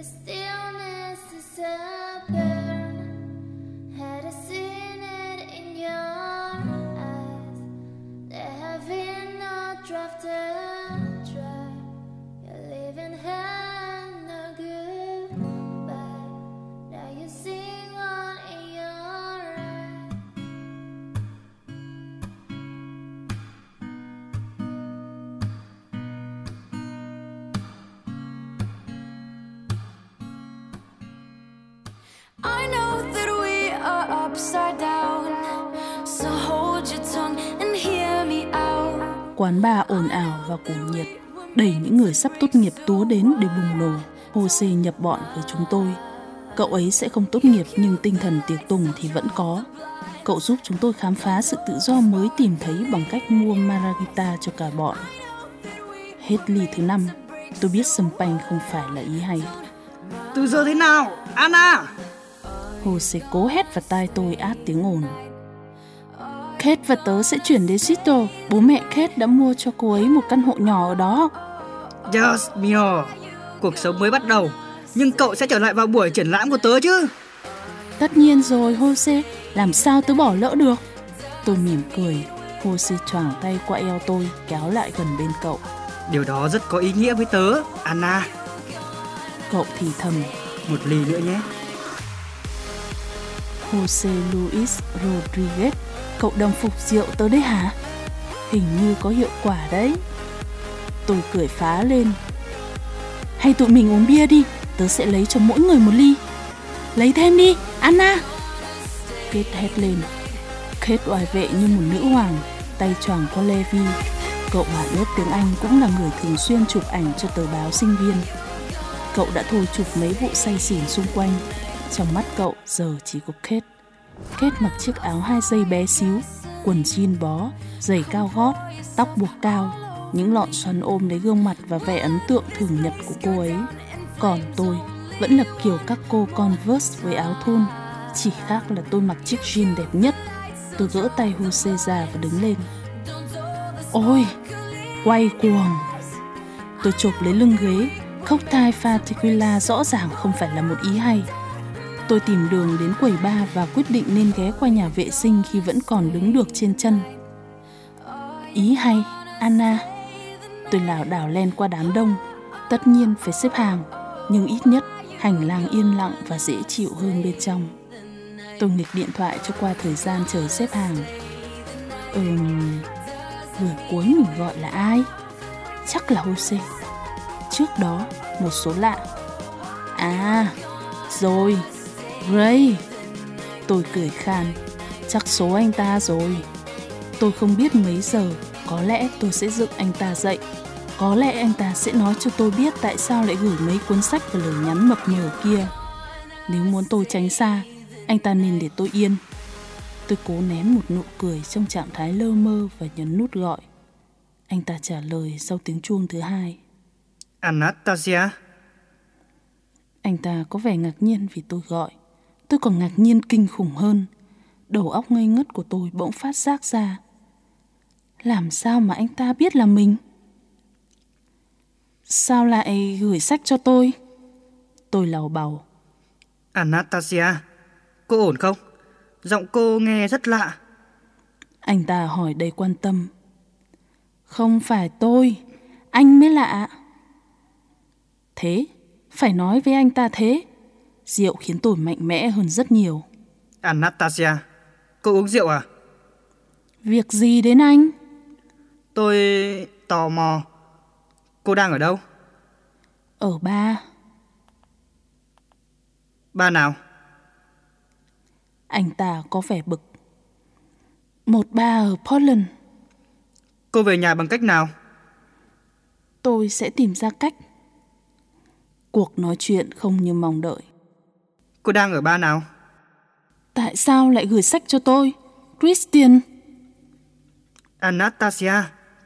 Cause still I know that we are upside down. So hold your tongue and hear me out. Quán bar ồn ào và cuồng nhiệt, đẩy những người sắp tốt nghiệp túa đến để bùng nổ. Jose nhập bọn với chúng tôi. Cậu ấy sẽ không tốt nghiệp nhưng tinh thần tiệc tùng thì vẫn có. Cậu giúp chúng tôi khám phá sự tự do mới tìm thấy bằng cách mua Margarita cho cả bọn. Hết ly thứ năm, tôi biết sâm panh không phải là ý hay. Từ giờ thế nào? Anna! Jose cố hét vào tai tôi át tiếng ồn. Kate và tớ sẽ chuyển đến Seattle. Bố mẹ Kate đã mua cho cô ấy một căn hộ nhỏ ở đó. Just mio. Cuộc sống mới bắt đầu. Nhưng cậu sẽ trở lại vào buổi triển lãm của tớ chứ? Tất nhiên rồi, Jose. Làm sao tớ bỏ lỡ được? Tôi mỉm cười. Jose choàng tay qua eo tôi, kéo lại gần bên cậu. Điều đó rất có ý nghĩa với tớ, Anna. Cậu thì thầm. Một ly nữa nhé. Jose Luis Rodriguez, cậu đồng phục rượu tới đấy hả? Hình như có hiệu quả đấy. Tôi cười phá lên. Hay tụi mình uống bia đi, tớ sẽ lấy cho mỗi người một ly. Lấy thêm đi, Anna. Kết hét lên. Kết oai vệ như một nữ hoàng, tay choàng qua Levi. Cậu bạn lớp tiếng Anh cũng là người thường xuyên chụp ảnh cho tờ báo sinh viên. Cậu đã thôi chụp mấy vụ say xỉn xung quanh. Trong mắt cậu giờ chỉ có kết kết mặc chiếc áo hai dây bé xíu, quần jean bó, giày cao gót, tóc buộc cao, những lọn xoăn ôm lấy gương mặt và vẻ ấn tượng thường nhật của cô ấy. Còn tôi vẫn là kiểu các cô Converse với áo thun, chỉ khác là tôi mặc chiếc jean đẹp nhất. Tôi gỡ tay Jose ra và đứng lên. Ôi, quay cuồng. Tôi chộp lấy lưng ghế, khóc thai pha tequila rõ ràng không phải là một ý hay. Tôi tìm đường đến quầy ba và quyết định nên ghé qua nhà vệ sinh khi vẫn còn đứng được trên chân. Ý hay, Anna. Tôi lảo đảo len qua đám đông. Tất nhiên phải xếp hàng, nhưng ít nhất hành lang yên lặng và dễ chịu hơn bên trong. Tôi nghịch điện thoại cho qua thời gian chờ xếp hàng. Ừm, người cuối mình gọi là ai? Chắc là Jose. Trước đó, một số lạ. À, rồi, Ray. Tôi cười khan. Chắc số anh ta rồi. Tôi không biết mấy giờ, có lẽ tôi sẽ dựng anh ta dậy. Có lẽ anh ta sẽ nói cho tôi biết tại sao lại gửi mấy cuốn sách và lời nhắn mập mờ kia. Nếu muốn tôi tránh xa, anh ta nên để tôi yên. Tôi cố nén một nụ cười trong trạng thái lơ mơ và nhấn nút gọi. Anh ta trả lời sau tiếng chuông thứ hai. Anastasia? Anh ta có vẻ ngạc nhiên vì tôi gọi. Tôi còn ngạc nhiên kinh khủng hơn. Đầu óc ngây ngất của tôi bỗng phát giác ra. Làm sao mà anh ta biết là mình? Sao lại gửi sách cho tôi? Tôi lầu bầu. Anastasia, cô ổn không? Giọng cô nghe rất lạ. Anh ta hỏi đầy quan tâm. Không phải tôi, anh mới lạ. Thế, phải nói với anh ta thế. Rượu khiến tôi mạnh mẽ hơn rất nhiều. Anastasia, cô uống rượu à? Việc gì đến anh? Tôi tò mò. Cô đang ở đâu? Ở ba. Ba nào? Anh ta có vẻ bực. Một ba ở Portland. Cô về nhà bằng cách nào? Tôi sẽ tìm ra cách. Cuộc nói chuyện không như mong đợi. Cô đang ở ba nào? Tại sao lại gửi sách cho tôi? Christian. Anastasia,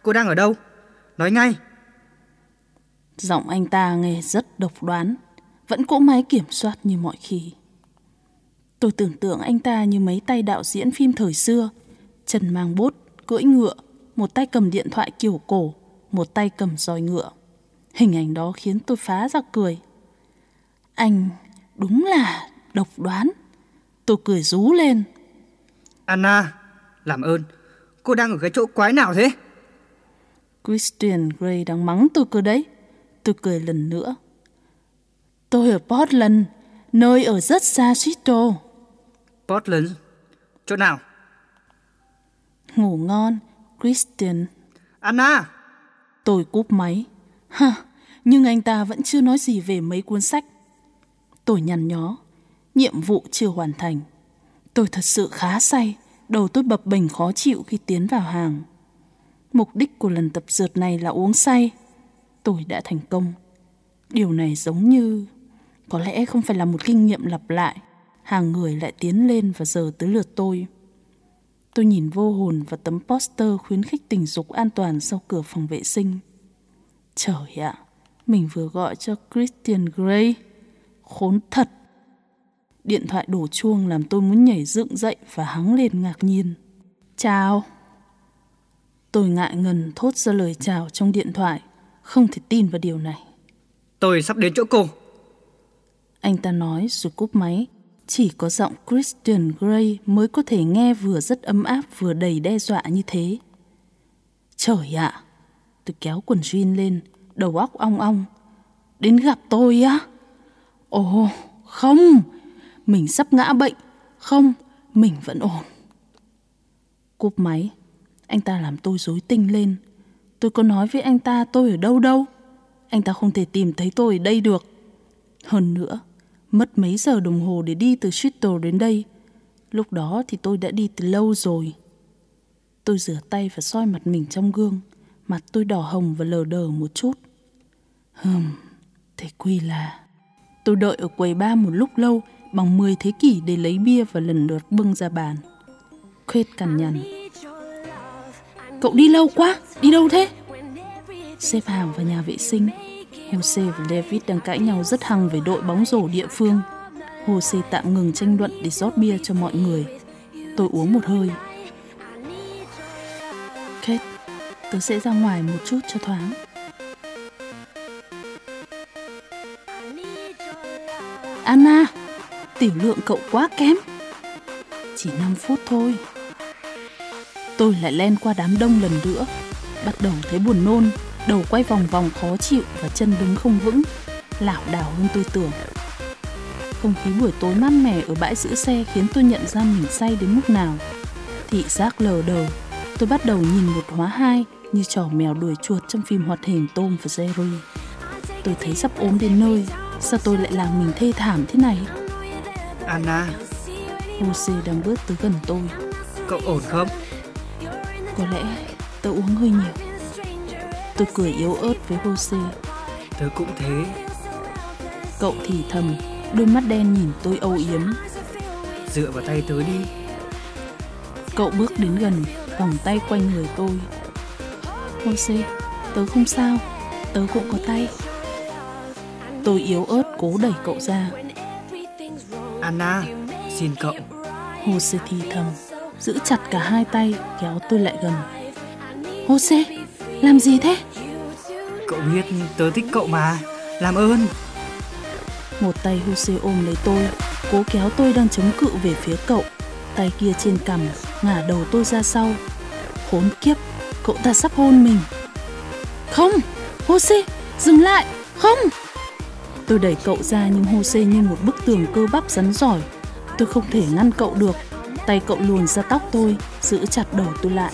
cô đang ở đâu? Nói ngay. Giọng anh ta nghe rất độc đoán, vẫn cỗ máy kiểm soát như mọi khi. Tôi tưởng tượng anh ta như mấy tay đạo diễn phim thời xưa, chân mang bút, cưỡi ngựa, một tay cầm điện thoại kiểu cổ, một tay cầm roi ngựa. Hình ảnh đó khiến tôi phá ra cười. Anh đúng là độc đoán. Tôi cười rú lên. Anna, làm ơn, cô đang ở cái chỗ quái nào thế? Christian Grey đang mắng tôi cơ đấy. Tôi cười lần nữa. Tôi ở Portland, nơi ở rất xa Seattle. Portland? Chỗ nào? Ngủ ngon, Christian. Anna! Tôi cúp máy. Ha, nhưng anh ta vẫn chưa nói gì về mấy cuốn sách. Tôi nhăn nhó, nhiệm vụ chưa hoàn thành. Tôi thật sự khá say, đầu tôi bập bềnh khó chịu khi tiến vào hàng. Mục đích của lần tập dượt này là uống say. Tôi đã thành công. Điều này giống như... Có lẽ không phải là một kinh nghiệm lặp lại. Hàng người lại tiến lên và giờ tới lượt tôi. Tôi nhìn vô hồn vào tấm poster khuyến khích tình dục an toàn sau cửa phòng vệ sinh. Trời ạ, mình vừa gọi cho Christian Grey. Khốn thật. Điện thoại đổ chuông làm tôi muốn nhảy dựng dậy và hắng lên ngạc nhiên. Chào. Tôi ngại ngần thốt ra lời chào trong điện thoại, không thể tin vào điều này. Tôi sắp đến chỗ cô. Anh ta nói rồi cúp máy. Chỉ có giọng Christian Grey mới có thể nghe vừa rất ấm áp vừa đầy đe dọa như thế. Trời ạ! Tôi kéo quần jean lên, đầu óc ong ong. Đến gặp tôi á? Ồ, không! Mình sắp ngã bệnh. Không, mình vẫn ổn. Cúp máy, anh ta làm tôi rối tinh lên. Tôi có nói với anh ta tôi ở đâu đâu. Anh ta không thể tìm thấy tôi ở đây được. Hơn nữa, mất mấy giờ đồng hồ để đi từ Seattle đến đây. Lúc đó thì tôi đã đi từ lâu rồi. Tôi rửa tay và soi mặt mình trong gương. Mặt tôi đỏ hồng và lờ đờ một chút. Hừm, thế quy là... Tôi đợi ở quầy ba một lúc lâu bằng 10 thế kỷ để lấy bia và lần lượt bưng ra bàn. Khết cằn nhằn. Cậu đi lâu quá, đi đâu thế? Xếp hàng vào nhà vệ sinh. Jose và David đang cãi nhau rất hăng về đội bóng rổ địa phương. Jose tạm ngừng tranh luận để rót bia cho mọi người. Tôi uống một hơi. Kate, tớ sẽ ra ngoài một chút cho thoáng. Anna, tiểu lượng cậu quá kém. Chỉ 5 phút thôi. Tôi lại len qua đám đông lần nữa, bắt đầu thấy buồn nôn, đầu quay vòng vòng khó chịu và chân đứng không vững, lảo đảo hơn tôi tưởng. Không khí buổi tối mát mẻ ở bãi giữ xe khiến tôi nhận ra mình say đến mức nào. Thị giác lờ đờ, tôi bắt đầu nhìn một hóa hai như trò mèo đuổi chuột trong phim hoạt hình Tom và Jerry. Tôi thấy sắp ốm đến nơi, sao tôi lại làm mình thê thảm thế này? Anna, Jose đang bước tới gần tôi. cậu ổn không? Có lẽ tớ uống hơi nhiều. Tôi cười yếu ớt với Jose. Tớ cũng thế. Cậu thì thầm, đôi mắt đen nhìn tôi âu yếm. Dựa vào tay tớ đi. Cậu bước đến gần, vòng tay quanh người tôi. Jose, tớ không sao, tớ cũng có tay. Tôi yếu ớt cố đẩy cậu ra. Anna, xin cậu. Jose thì thầm, giữ chặt cả hai tay kéo tôi lại gần. Jose, làm gì thế? Cậu biết tớ thích cậu mà. Làm ơn. Một tay Jose ôm lấy tôi, cố kéo tôi đang chống cự về phía cậu. Tay kia trên cằm, ngả đầu tôi ra sau. Khốn kiếp, cậu ta sắp hôn mình. Không, Jose, dừng lại, không. Tôi đẩy cậu ra nhưng Jose như một bức tường cơ bắp rắn giỏi. Tôi không thể ngăn cậu được. Tay cậu luồn ra tóc tôi, giữ chặt đầu tôi lại.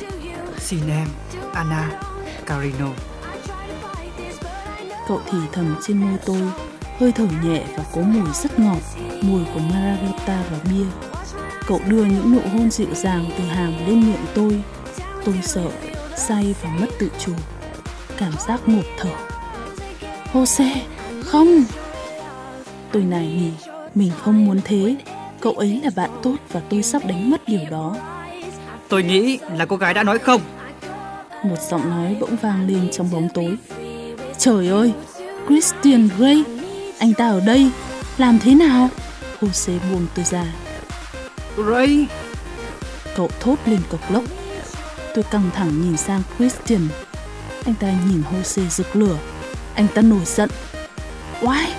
Xin em, Anna, Carino. Cậu thì thầm trên môi tôi, hơi thở nhẹ và có mùi rất ngọt, mùi của margarita và bia. Cậu đưa những nụ hôn dịu dàng từ hàm lên miệng tôi. Tôi sợ, say và mất tự chủ. Cảm giác ngộp thở. Jose, không! Tôi nài nỉ, mình không muốn thế. Cậu ấy là bạn tốt và tôi sắp đánh mất điều đó. Tôi nghĩ là cô gái đã nói không. Một giọng nói bỗng vang lên trong bóng tối. Trời ơi, Christian Grey, anh ta ở đây, làm thế nào? Jose buông tôi ra. Ray, Cậu thốt lên cộc lốc. Tôi căng thẳng nhìn sang Christian. Anh ta nhìn Jose rực lửa. Anh ta nổi giận. Oai!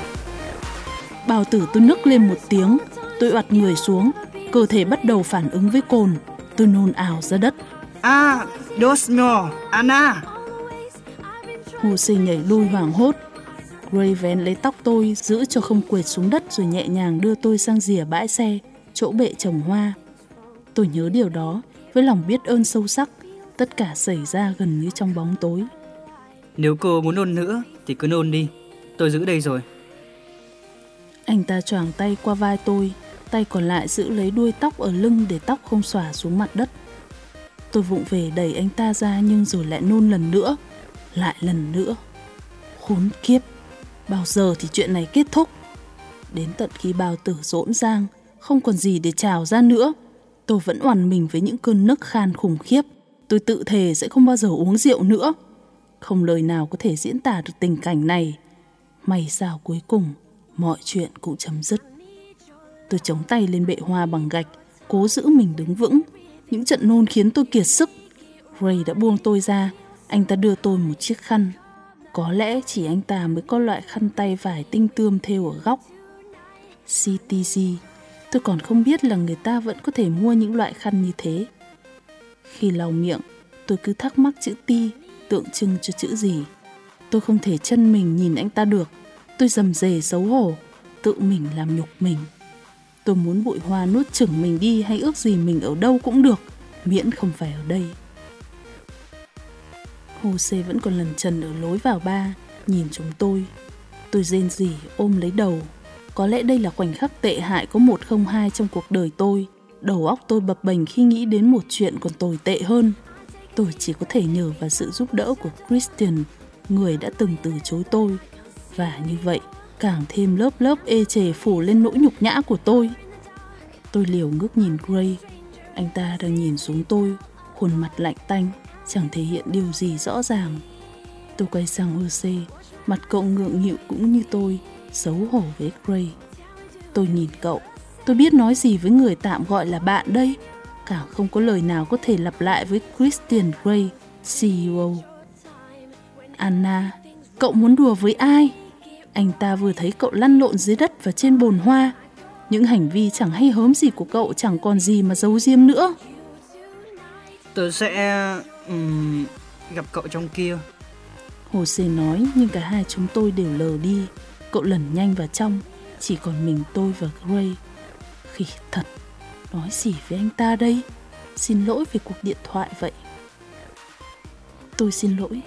Bao tử tôi nức lên một tiếng, tôi oặt người xuống, cơ thể bắt đầu phản ứng với cồn. Tôi nôn ảo ra đất. À, Dios mío, Anna. Jose nhảy lui hoảng hốt. Gray vén lấy tóc tôi, giữ cho không quệt xuống đất rồi nhẹ nhàng đưa tôi sang rìa bãi xe, chỗ bệ trồng hoa. Tôi nhớ điều đó với lòng biết ơn sâu sắc, tất cả xảy ra gần như trong bóng tối. Nếu cô muốn nôn nữa thì cứ nôn đi. Tôi giữ đây rồi. Anh ta choàng tay qua vai tôi, tay còn lại giữ lấy đuôi tóc ở lưng để tóc không xòa xuống mặt đất. Tôi vụng về đẩy anh ta ra nhưng rồi lại nôn lần nữa, lại lần nữa. Khốn kiếp, bao giờ thì chuyện này kết thúc? Đến tận khi bao tử rỗn rang, không còn gì để trào ra nữa. Tôi vẫn oằn mình với những cơn nức khan khủng khiếp. Tôi tự thề sẽ không bao giờ uống rượu nữa. Không lời nào có thể diễn tả được tình cảnh này. May sao cuối cùng, mọi chuyện cũng chấm dứt. Tôi chống tay lên bệ hoa bằng gạch, cố giữ mình đứng vững. Những trận nôn khiến tôi kiệt sức. Ray đã buông tôi ra, anh ta đưa tôi một chiếc khăn. Có lẽ chỉ anh ta mới có loại khăn tay vải tinh tươm thêu ở góc. CTG, tôi còn không biết là người ta vẫn có thể mua những loại khăn như thế. Khi lau miệng, tôi cứ thắc mắc chữ ti tượng trưng cho chữ gì. Tôi không thể chân mình nhìn anh ta được. Tôi dầm dề xấu hổ, tự mình làm nhục mình. Tôi muốn bụi hoa nuốt chửng mình đi hay ước gì mình ở đâu cũng được, miễn không phải ở đây. Hồ Sê vẫn còn lần trần ở lối vào ba, nhìn chúng tôi. Tôi rên rỉ ôm lấy đầu. Có lẽ đây là khoảnh khắc tệ hại có một không hai trong cuộc đời tôi. Đầu óc tôi bập bềnh khi nghĩ đến một chuyện còn tồi tệ hơn. Tôi chỉ có thể nhờ vào sự giúp đỡ của Christian, người đã từng từ chối tôi. Và như vậy, càng thêm lớp lớp ê chề phủ lên nỗi nhục nhã của tôi. Tôi liều ngước nhìn Gray, anh ta đang nhìn xuống tôi, khuôn mặt lạnh tanh, chẳng thể hiện điều gì rõ ràng. Tôi quay sang Jose, mặt cậu ngượng nghịu cũng như tôi, xấu hổ với Gray. Tôi nhìn cậu, tôi biết nói gì với người tạm gọi là bạn đây, càng không có lời nào có thể lặp lại với Christian Gray, CEO. Anna, cậu muốn đùa với ai? Anh ta vừa thấy cậu lăn lộn dưới đất và trên bồn hoa. Những hành vi chẳng hay hớm gì của cậu chẳng còn gì mà giấu diêm nữa. Tôi sẽ um, gặp cậu trong kia. Jose nói nhưng cả hai chúng tôi đều lờ đi. Cậu lẩn nhanh vào trong, chỉ còn mình tôi và Gray. Khỉ thật, nói gì với anh ta đây? Xin lỗi về cuộc điện thoại vậy. Tôi xin lỗi.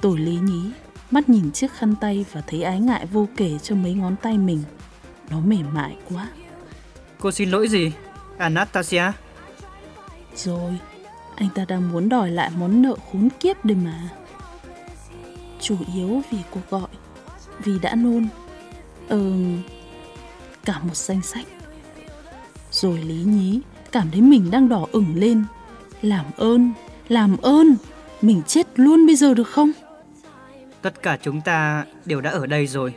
Tôi lý nhí, mắt nhìn chiếc khăn tay và thấy ái ngại vô kể cho mấy ngón tay mình. Nó mềm mại quá. Cô xin lỗi gì? Anastasia? Rồi, anh ta đang muốn đòi lại món nợ khốn kiếp đây mà. Chủ yếu vì cuộc gọi, vì đã nôn. Ờ, cả một danh sách. Rồi lý nhí, cảm thấy mình đang đỏ ửng lên. Làm ơn, làm ơn, mình chết luôn bây giờ được không? Tất cả chúng ta đều đã ở đây rồi.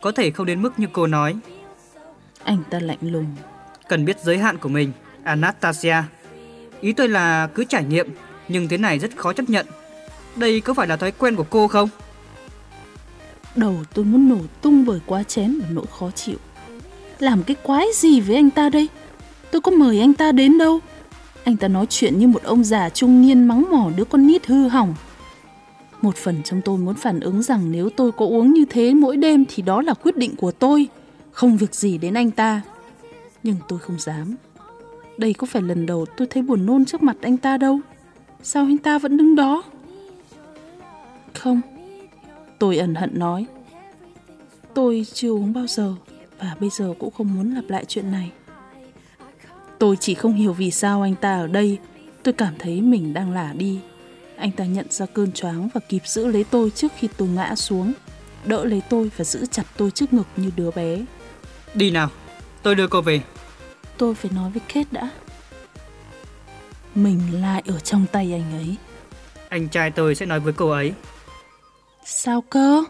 Có thể không đến mức như cô nói. Anh ta lạnh lùng. Cần biết giới hạn của mình, Anastasia. Ý tôi là cứ trải nghiệm, nhưng thế này rất khó chấp nhận. Đây có phải là thói quen của cô không? Đầu tôi muốn nổ tung bởi quá chén và nỗi khó chịu. Làm cái quái gì với anh ta đây? Tôi có mời anh ta đến đâu. Anh ta nói chuyện như một ông già trung niên mắng mỏ đứa con nít hư hỏng. Một phần trong tôi muốn phản ứng rằng nếu tôi có uống như thế mỗi đêm thì đó là quyết định của tôi, không việc gì đến anh ta. Nhưng tôi không dám. Đây có phải lần đầu tôi thấy buồn nôn trước mặt anh ta đâu. Sao anh ta vẫn đứng đó? Không. Tôi ẩn hận nói. Tôi chưa uống bao giờ và bây giờ cũng không muốn lặp lại chuyện này. Tôi chỉ không hiểu vì sao anh ta ở đây. Tôi cảm thấy mình đang lả đi. Anh ta nhận ra cơn choáng và kịp giữ lấy tôi trước khi tôi ngã xuống. Đỡ lấy tôi và giữ chặt tôi trước ngực như đứa bé. Đi nào, tôi đưa cô về. Tôi phải nói với Kate đã. Mình lại ở trong tay anh ấy. Anh trai tôi sẽ nói với cô ấy. Sao cơ?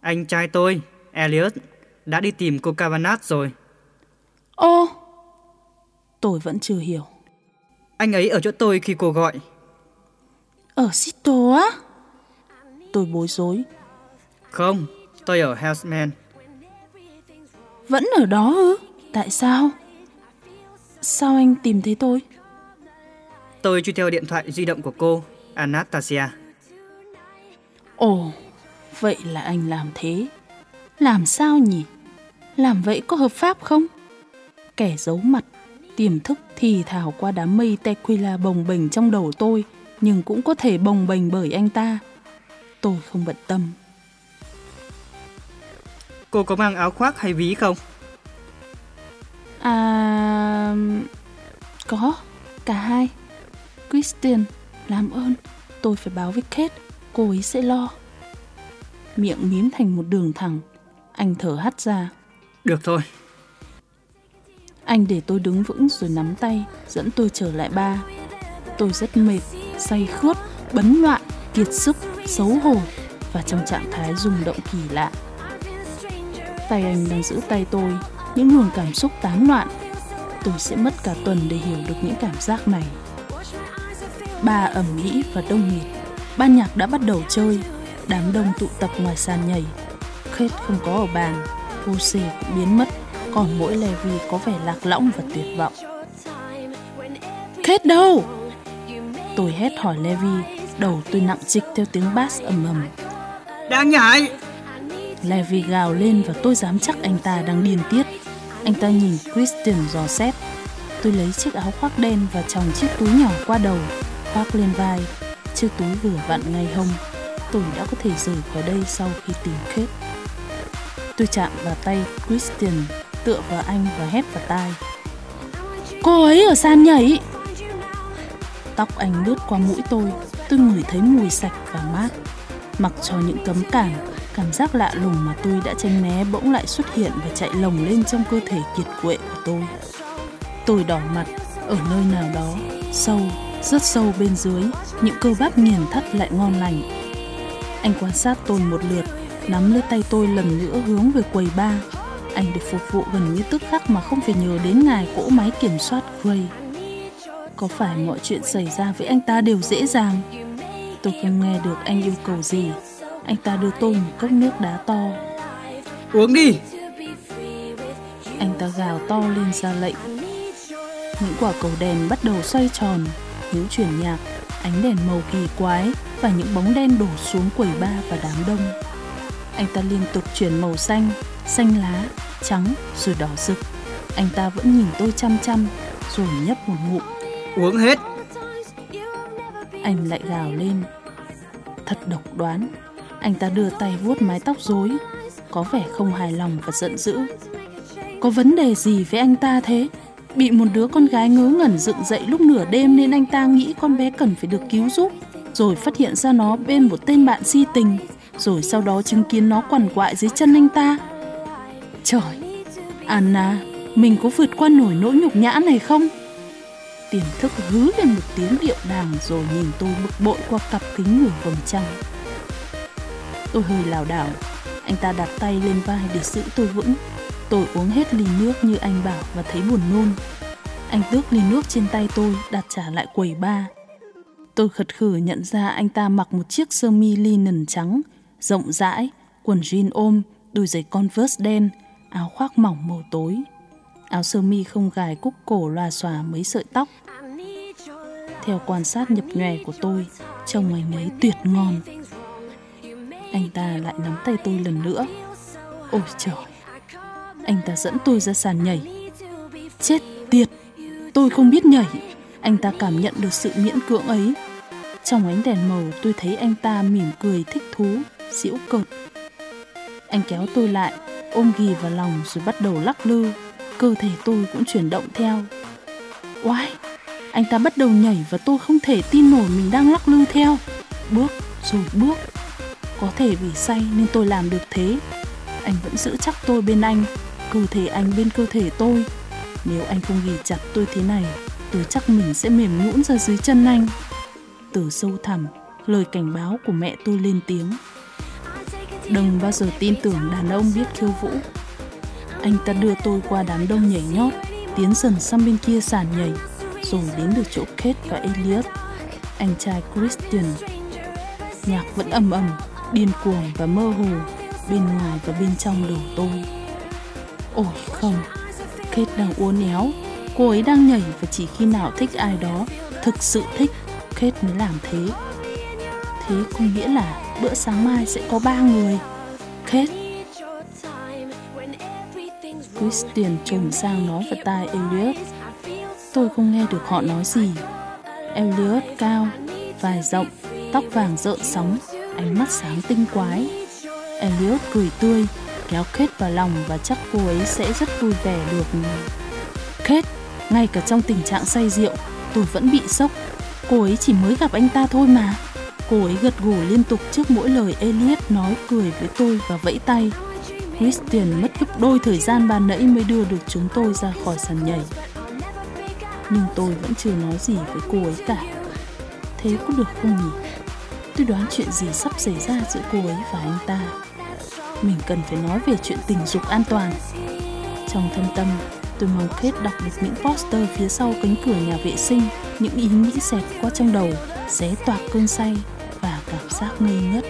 Anh trai tôi, Elliot, đã đi tìm cô Cavanagh rồi. Ô! Tôi vẫn chưa hiểu. Anh ấy ở chỗ tôi khi cô gọi. Ở Seattle á? Tôi bối rối. Không, tôi ở Houseman. Vẫn ở đó ư? Tại sao? Sao anh tìm thấy tôi? Tôi truy theo điện thoại di động của cô, Anastasia. Ồ, vậy là anh làm thế. Làm sao nhỉ? Làm vậy có hợp pháp không? Kẻ giấu mặt, tiềm thức thì thảo qua đám mây tequila bồng bềnh trong đầu tôi, nhưng cũng có thể bồng bềnh bởi anh ta. Tôi không bận tâm. Cô có mang áo khoác hay ví không? À... Có, cả hai. Christian, làm ơn, tôi phải báo với Kate, cô ấy sẽ lo. Miệng mím thành một đường thẳng, anh thở hắt ra. Được thôi. Anh để tôi đứng vững rồi nắm tay, dẫn tôi trở lại ba. Tôi rất mệt, say khướt, bấn loạn, kiệt sức, xấu hổ và trong trạng thái rung động kỳ lạ. Tay anh đang giữ tay tôi, những luồng cảm xúc tán loạn. Tôi sẽ mất cả tuần để hiểu được những cảm giác này. Ba ẩm mỹ và đông nghịt, ban nhạc đã bắt đầu chơi, đám đông tụ tập ngoài sàn nhảy. Kate không có ở bàn, Jose cũng biến mất, còn mỗi Levi có vẻ lạc lõng và tuyệt vọng. Kate đâu? Tôi hét hỏi Levi, đầu tôi nặng trịch theo tiếng bass ầm ầm. Đang nhảy! Levi gào lên và tôi dám chắc anh ta đang điên tiết. Anh ta nhìn Christian dò xét. Tôi lấy chiếc áo khoác đen và chồng chiếc túi nhỏ qua đầu, khoác lên vai. Chiếc túi vừa vặn ngay hông. Tôi đã có thể rời khỏi đây sau khi tìm Kate. Tôi chạm vào tay Christian, tựa vào anh và hét vào tai. Cô ấy ở sàn nhảy! Tóc anh lướt qua mũi tôi, tôi ngửi thấy mùi sạch và mát. Mặc cho những cấm cản, cảm giác lạ lùng mà tôi đã tranh né bỗng lại xuất hiện và chạy lồng lên trong cơ thể kiệt quệ của tôi. Tôi đỏ mặt, ở nơi nào đó, sâu, rất sâu bên dưới, những cơ bắp nghiền thắt lại ngon lành. Anh quan sát tôi một lượt, nắm lấy tay tôi lần nữa hướng về quầy ba. Anh được phục vụ gần như tức khắc mà không phải nhờ đến ngài cỗ máy kiểm soát Gray. Có phải mọi chuyện xảy ra với anh ta đều dễ dàng? Tôi không nghe được anh yêu cầu gì. Anh ta đưa tôi một cốc nước đá to. Uống đi! Anh ta gào to lên ra lệnh. Những quả cầu đèn bắt đầu xoay tròn, hiếu chuyển nhạc, ánh đèn màu kỳ quái và những bóng đen đổ xuống quầy ba và đám đông. Anh ta liên tục chuyển màu xanh, xanh lá, trắng rồi đỏ rực. Anh ta vẫn nhìn tôi chăm chăm rồi nhấp một ngụm. Uống hết! Anh lại gào lên. Thật độc đoán. Anh ta đưa tay vuốt mái tóc rối, có vẻ không hài lòng và giận dữ. Có vấn đề gì với anh ta thế? Bị một đứa con gái ngớ ngẩn dựng dậy lúc nửa đêm nên anh ta nghĩ con bé cần phải được cứu giúp, rồi phát hiện ra nó bên một tên bạn si tình, rồi sau đó chứng kiến nó quằn quại dưới chân anh ta. Trời, Anna, mình có vượt qua nổi nỗi nhục nhã này không? Tiềm thức hứ lên một tiếng điệu đàng rồi nhìn tôi bực bội qua cặp kính ngủ vầng trăng. Tôi hơi lảo đảo, anh ta đặt tay lên vai để giữ tôi vững. Tôi uống hết ly nước như anh bảo và thấy buồn nôn. Anh tước ly nước trên tay tôi đặt trả lại quầy ba. Tôi khật khử nhận ra anh ta mặc một chiếc sơ mi linen trắng, rộng rãi, quần jean ôm, đôi giày converse đen, áo khoác mỏng màu tối. Áo sơ mi không gài cúc cổ loà xòa mấy sợi tóc. Theo quan sát nhập nhòe của tôi, trông anh ấy tuyệt ngon. Anh ta lại nắm tay tôi lần nữa. Ôi trời! Anh ta dẫn tôi ra sàn nhảy. Chết tiệt! Tôi không biết nhảy. Anh ta cảm nhận được sự miễn cưỡng ấy. Trong ánh đèn màu tôi thấy anh ta mỉm cười thích thú, giễu cợt. Anh kéo tôi lại, ôm ghì vào lòng rồi bắt đầu lắc lư. Cơ thể tôi cũng chuyển động theo. Oai! Anh ta bắt đầu nhảy và tôi không thể tin nổi mình đang lắc lư theo. Bước rồi bước. Có thể vì say nên tôi làm được thế. Anh vẫn giữ chắc tôi bên anh, cơ thể anh bên cơ thể tôi. Nếu anh không ghì chặt tôi thế này, tôi chắc mình sẽ mềm nhũn ra dưới chân anh. Từ sâu thẳm, lời cảnh báo của mẹ tôi lên tiếng. Đừng bao giờ tin tưởng đàn ông biết khiêu vũ. Anh ta đưa tôi qua đám đông nhảy nhót, tiến dần sang bên kia sàn nhảy, rồi đến được chỗ Kate và Elliot, anh trai Christian. Nhạc vẫn ầm ầm, điên cuồng và mơ hồ, bên ngoài và bên trong đầu tôi. Ôi không, Kate đang uốn éo, cô ấy đang nhảy và chỉ khi nào thích ai đó, thực sự thích, Kate mới làm thế. Thế có nghĩa là bữa sáng mai sẽ có ba người. Kate Christian trồm sang nói vào tai Elliot. Tôi không nghe được họ nói gì. Elliot cao, vài rộng, tóc vàng rợn sóng, ánh mắt sáng tinh quái. Elliot cười tươi, kéo Kate vào lòng và chắc cô ấy sẽ rất vui vẻ được. Kate, ngay cả trong tình trạng say rượu, tôi vẫn bị sốc. Cô ấy chỉ mới gặp anh ta thôi mà. Cô ấy gật gù liên tục trước mỗi lời Elliot nói cười với tôi và vẫy tay. Christian mất gấp đôi thời gian ban nãy mới đưa được chúng tôi ra khỏi sàn nhảy. Nhưng tôi vẫn chưa nói gì với cô ấy cả. Thế có được không nhỉ? Tôi đoán chuyện gì sắp xảy ra giữa cô ấy và anh ta. Mình cần phải nói về chuyện tình dục an toàn. Trong thâm tâm, tôi mong kết đọc được những poster phía sau cánh cửa nhà vệ sinh, những ý nghĩ xẹt qua trong đầu, xé toạc cơn say và cảm giác ngây ngất.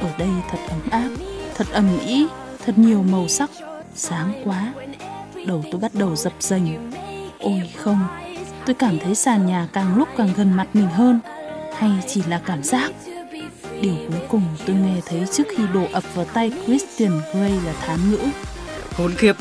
Ở đây thật ấm áp, thật ầm ĩ, thật nhiều màu sắc, sáng quá. Đầu tôi bắt đầu dập dềnh. Ôi không, tôi cảm thấy sàn nhà càng lúc càng gần mặt mình hơn. Hay chỉ là cảm giác? Điều cuối cùng tôi nghe thấy trước khi đổ ập vào tay Christian Grey là thán ngữ. Khốn khiếp,